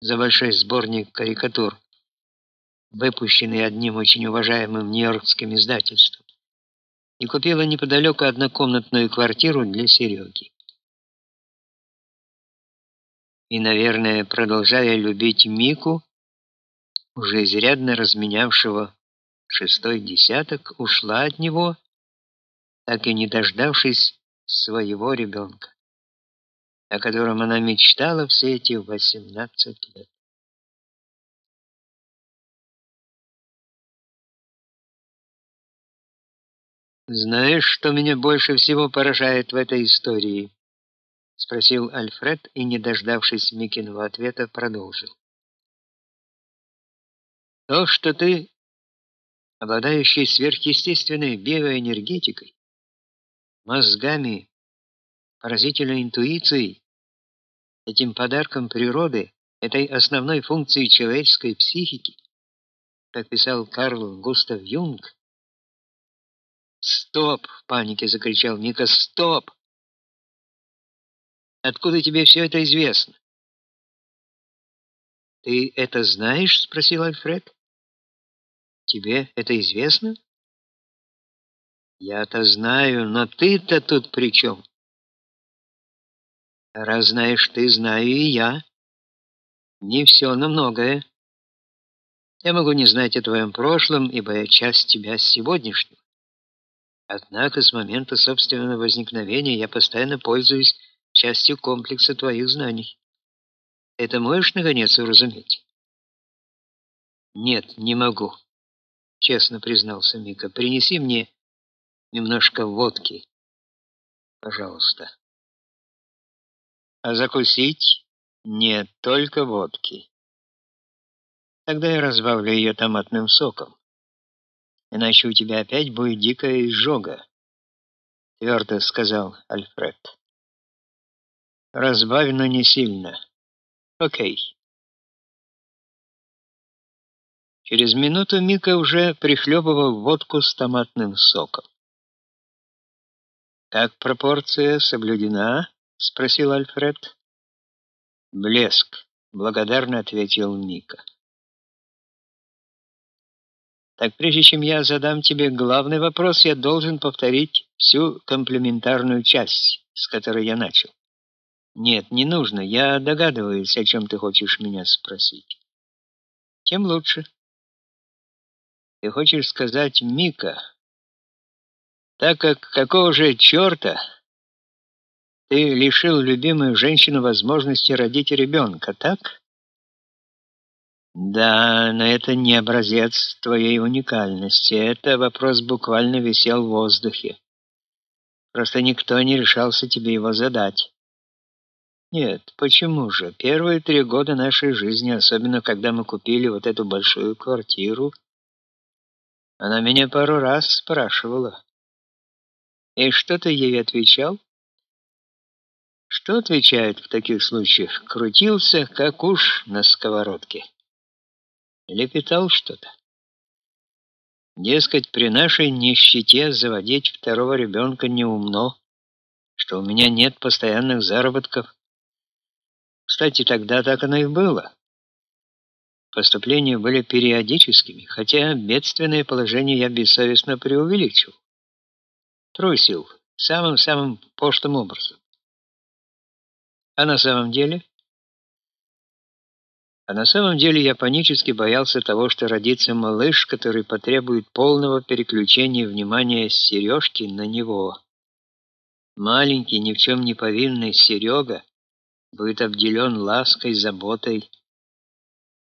за большой сборник карикатур, выпущенный одним очень уважаемым нью-йоркским издательством, и купила неподалеку однокомнатную квартиру для Сереги. И, наверное, продолжая любить Мику, уже изрядно разменявшего шестой десяток, ушла от него, так и не дождавшись своего ребенка, о котором она мечтала все эти 18 лет. Знаешь, что меня больше всего поражает в этой истории? спросил Альфред и, не дождавшись Микиного ответа, продолжил. То, что ты обладающий сверхъестественной биоэнергетикой, мозгами, поразительной интуицией, этим подарком природы, этой основной функцией человеческой психики, как писал Карл Густав Юнг. "Стоп!" в панике закричал Ника. "Стоп! Откуда тебе все это известно?" "Ты это знаешь?" спросил Альфред. "Тебе это известно?" "Я-то знаю, но ты-то тут при чем?» Раз знаешь ты, знаю и я. Не все, но многое. Я могу не знать о твоем прошлом, ибо я часть тебя сегодняшнего. Однако с момента собственного возникновения я постоянно пользуюсь частью комплекса твоих знаний. Это можешь наконец уразуметь? Нет, не могу, честно признался Мика. Принеси мне немножко водки, пожалуйста. А закусить нет, только водки. Тогда я разбавлю ее томатным соком. Иначе у тебя опять будет дикая изжога, твердо сказал Альфред. Разбавь, но не сильно. О'кей. Через минуту Мика уже прихлебывал водку с томатным соком. Как пропорция соблюдена? Спросил Альфред. Блеск, благодарно ответил Мика. Так прежде чем я задам тебе главный вопрос, я должен повторить всю комплементарную часть, с которой я начал. Нет, не нужно. Я догадываюсь, о чем ты хочешь меня спросить. Тем лучше. Ты хочешь сказать, Мика, так как какого же черта ты лишил любимую женщину возможности родить ребенка, так? Да, но это не образец твоей уникальности. Это вопрос буквально висел в воздухе. Просто никто не решался тебе его задать. Нет, почему же? Первые три года нашей жизни, особенно когда мы купили вот эту большую квартиру, она меня пару раз спрашивала. И что ты ей отвечал? Что отвечает в таких случаях? Крутился, как уж на сковородке. Лепетал что-то. Дескать, при нашей нищете заводить второго ребенка неумно, что у меня нет постоянных заработков. Кстати, тогда так оно и было. Поступления были периодическими, хотя бедственное положение я бессовестно преувеличил. Трусил самым-самым пошлым образом. А на самом деле? А на самом деле я панически боялся того, что родится малыш, который потребует полного переключения внимания с Сережки на него. Маленький, ни в чем не повинный Серега будет обделен лаской, заботой.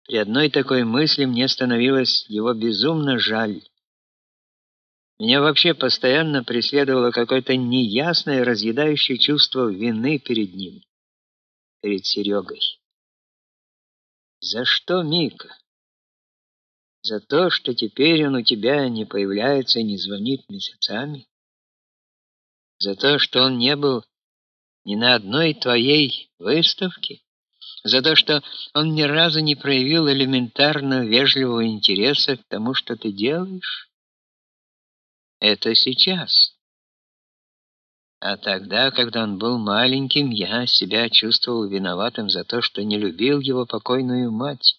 При одной такой мысли мне становилось его безумно жаль. Меня вообще постоянно преследовало какое-то неясное, разъедающее чувство вины перед ним перед Серегой. За что, Мика? За то, что теперь он у тебя не появляется и не звонит месяцами? За то, что он не был ни на одной твоей выставке? За то, что он ни разу не проявил элементарно вежливого интереса к тому, что ты делаешь? Это сейчас. А тогда, когда он был маленьким, я себя чувствовал виноватым за то, что не любил его покойную мать.